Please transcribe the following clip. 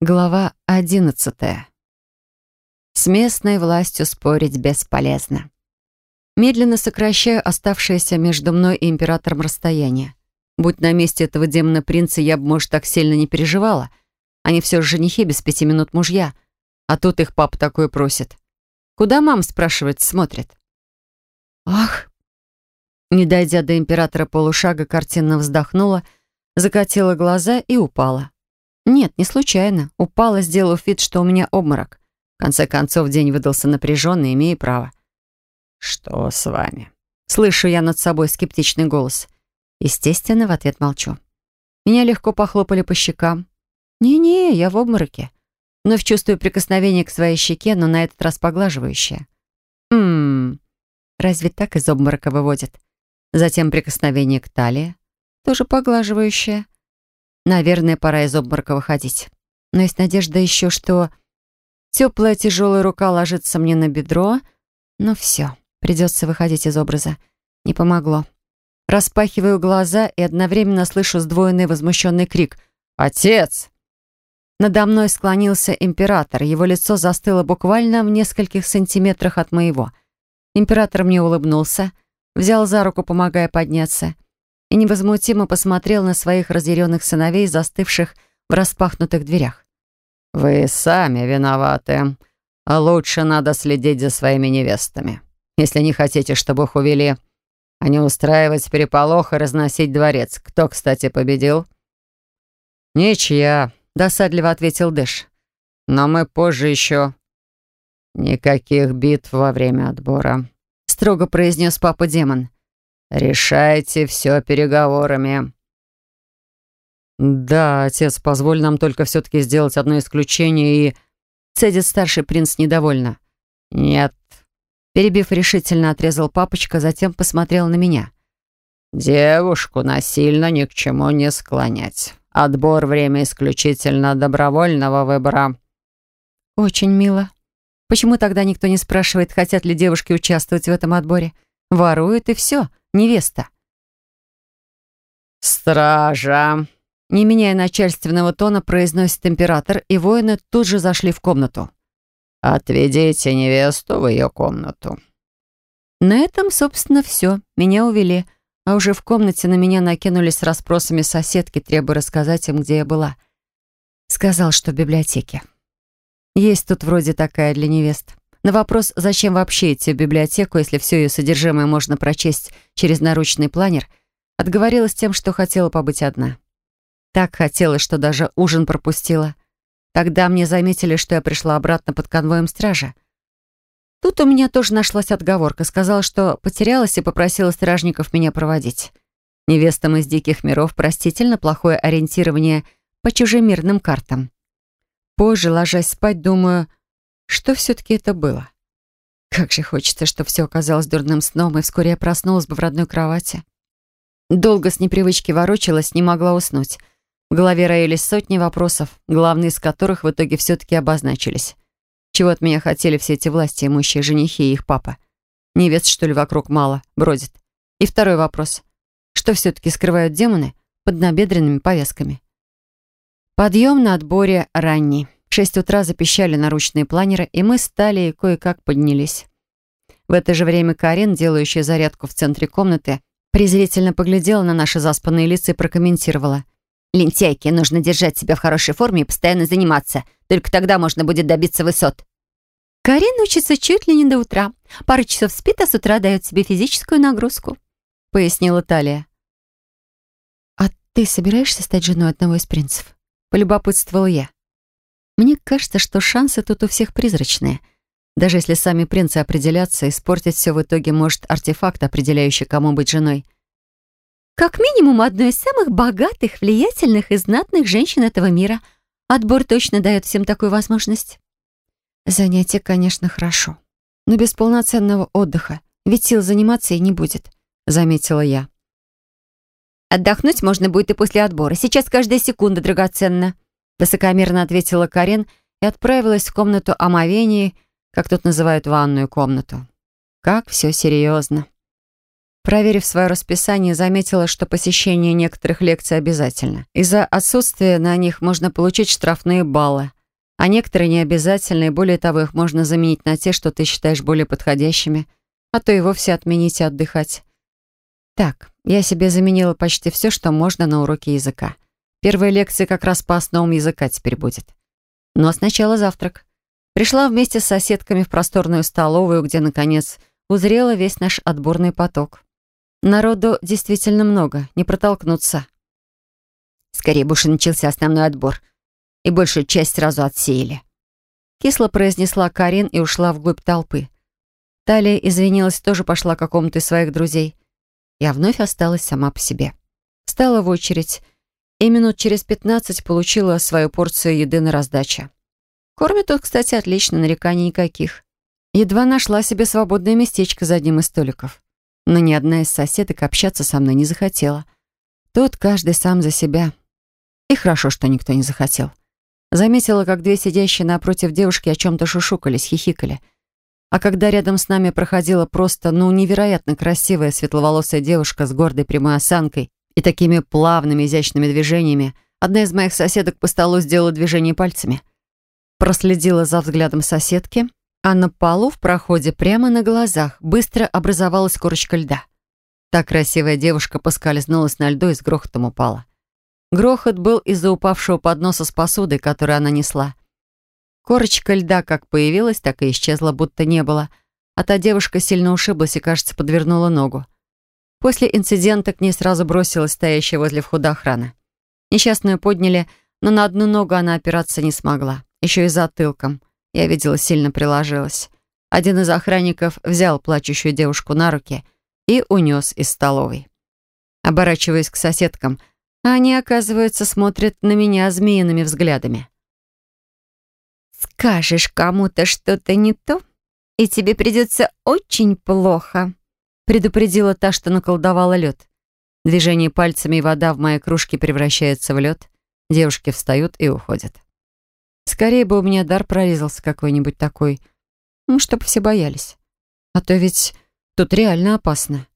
Глава одиннадцатая. С местной властью спорить бесполезно. Медленно сокращаю оставшееся между мной и императором расстояние. Будь на месте этого демона-принца, я бы, может, так сильно не переживала. Они все же женихи без пяти минут мужья. А тут их папа такое просит. Куда мам, спрашивает, смотрит? Ах! Не дойдя до императора полушага, картинно вздохнула, закатила глаза и упала. Нет, не случайно. Упала, сделав вид, что у меня обморок. В конце концов, день выдался напряженный, имея право. «Что с вами?» Слышу я над собой скептичный голос. Естественно, в ответ молчу. Меня легко похлопали по щекам. «Не-не, я в обмороке». Вновь чувствую прикосновение к своей щеке, но на этот раз поглаживающее. «Ммм, разве так из обморока выводит?» Затем прикосновение к талии, тоже поглаживающее. Наверное, пора из обморока выходить. Но есть надежда еще, что теплая тяжелая рука ложится мне на бедро. Но все, придется выходить из образа. Не помогло. Распахиваю глаза и одновременно слышу сдвоенный возмущенный крик «Отец!». Надо мной склонился император. Его лицо застыло буквально в нескольких сантиметрах от моего. Император мне улыбнулся, взял за руку, помогая подняться — и невозмутимо посмотрел на своих разъяренных сыновей, застывших в распахнутых дверях. «Вы сами виноваты. А лучше надо следить за своими невестами, если не хотите, чтобы их увели, а не устраивать переполох и разносить дворец. Кто, кстати, победил?» «Ничья», — досадливо ответил Дэш. «Но мы позже еще...» «Никаких битв во время отбора», — строго произнес папа-демон. «Решайте все переговорами». «Да, отец, позволь нам только все-таки сделать одно исключение и...» Цедит старший принц недовольно. «Нет». Перебив решительно, отрезал папочка, затем посмотрел на меня. «Девушку насильно ни к чему не склонять. Отбор — время исключительно добровольного выбора». «Очень мило. Почему тогда никто не спрашивает, хотят ли девушки участвовать в этом отборе? Воруют и все невеста. «Стража!» Не меняя начальственного тона, произносит император, и воины тут же зашли в комнату. «Отведите невесту в ее комнату». На этом, собственно, все. Меня увели. А уже в комнате на меня накинулись с расспросами соседки, требуя рассказать им, где я была. Сказал, что в библиотеке. Есть тут вроде такая для невест. На вопрос, зачем вообще идти в библиотеку, если все ее содержимое можно прочесть через наручный планер, отговорилась тем, что хотела побыть одна. Так хотела, что даже ужин пропустила. Тогда мне заметили, что я пришла обратно под конвоем стража. Тут у меня тоже нашлась отговорка. Сказала, что потерялась и попросила стражников меня проводить. Невестам из диких миров простительно плохое ориентирование по чужемирным картам. Позже, ложась спать, думаю, что все-таки это было? Как же хочется, чтобы все оказалось дурным сном, и вскоре я проснулась бы в родной кровати. Долго с непривычки ворочалась, не могла уснуть. В голове роились сотни вопросов, главные из которых в итоге все-таки обозначились. Чего от меня хотели все эти власти, имущие женихи и их папа? Невест, что ли, вокруг мало, бродит? И второй вопрос. Что все-таки скрывают демоны под набедренными повязками? Подъем на отборе ранний. В шесть утра запищали наручные планеры, и мы стали и кое-как поднялись. В это же время Карин, делающая зарядку в центре комнаты, презрительно поглядела на наши заспанные лица и прокомментировала. «Лентяйки, нужно держать себя в хорошей форме и постоянно заниматься. Только тогда можно будет добиться высот». «Карин учится чуть ли не до утра. Пару часов спит, а с утра дает себе физическую нагрузку», — пояснила Талия. «А ты собираешься стать женой одного из принцев?» — полюбопытствовал я. Мне кажется, что шансы тут у всех призрачные. Даже если сами принцы определятся, испортить все в итоге может артефакт, определяющий, кому быть женой. Как минимум одной из самых богатых, влиятельных и знатных женщин этого мира. Отбор точно дает всем такую возможность. Занятие, конечно, хорошо. Но без полноценного отдыха. Ведь сил заниматься и не будет, заметила я. Отдохнуть можно будет и после отбора. Сейчас каждая секунда драгоценна. Высокомерно ответила Карен и отправилась в комнату омовений, как тут называют ванную комнату. Как все серьезно. Проверив свое расписание, заметила, что посещение некоторых лекций обязательно. Из-за отсутствия на них можно получить штрафные баллы, а некоторые не обязательны, более того, их можно заменить на те, что ты считаешь более подходящими, а то и вовсе отменить и отдыхать. Так, я себе заменила почти все, что можно на уроке языка. Первая лекция как раз по основам языка теперь будет. Но сначала завтрак. Пришла вместе с соседками в просторную столовую, где, наконец, узрела весь наш отборный поток. Народу действительно много, не протолкнуться. Скорее бы уж начался основной отбор, и большую часть сразу отсеяли. Кисло произнесла Карин и ушла вглубь толпы. Талия извинилась, тоже пошла к какому-то из своих друзей. Я вновь осталась сама по себе. Встала в очередь и минут через пятнадцать получила свою порцию еды на раздаче. Кормят тут, кстати, отлично, нареканий никаких. Едва нашла себе свободное местечко за одним из столиков но ни одна из соседок общаться со мной не захотела. Тут каждый сам за себя. И хорошо, что никто не захотел. Заметила, как две сидящие напротив девушки о чем-то шушукались, хихикали. А когда рядом с нами проходила просто, ну, невероятно красивая светловолосая девушка с гордой прямой осанкой и такими плавными изящными движениями, одна из моих соседок по столу сделала движение пальцами. Проследила за взглядом соседки а на полу в проходе прямо на глазах быстро образовалась корочка льда. Та красивая девушка поскользнулась на льду и с грохотом упала. Грохот был из-за упавшего подноса с посудой, которую она несла. Корочка льда как появилась, так и исчезла, будто не было, а та девушка сильно ушиблась и, кажется, подвернула ногу. После инцидента к ней сразу бросилась стоящая возле входа охрана. Несчастную подняли, но на одну ногу она опираться не смогла, еще и затылком. Я видела, сильно приложилась. Один из охранников взял плачущую девушку на руки и унес из столовой. Оборачиваясь к соседкам, они, оказывается, смотрят на меня змеиными взглядами. «Скажешь кому-то что-то не то, и тебе придется очень плохо», предупредила та, что наколдовала лед. Движение пальцами и вода в моей кружке превращается в лед. Девушки встают и уходят. Скорее бы у меня дар прорезался какой-нибудь такой, ну, чтобы все боялись. А то ведь тут реально опасно.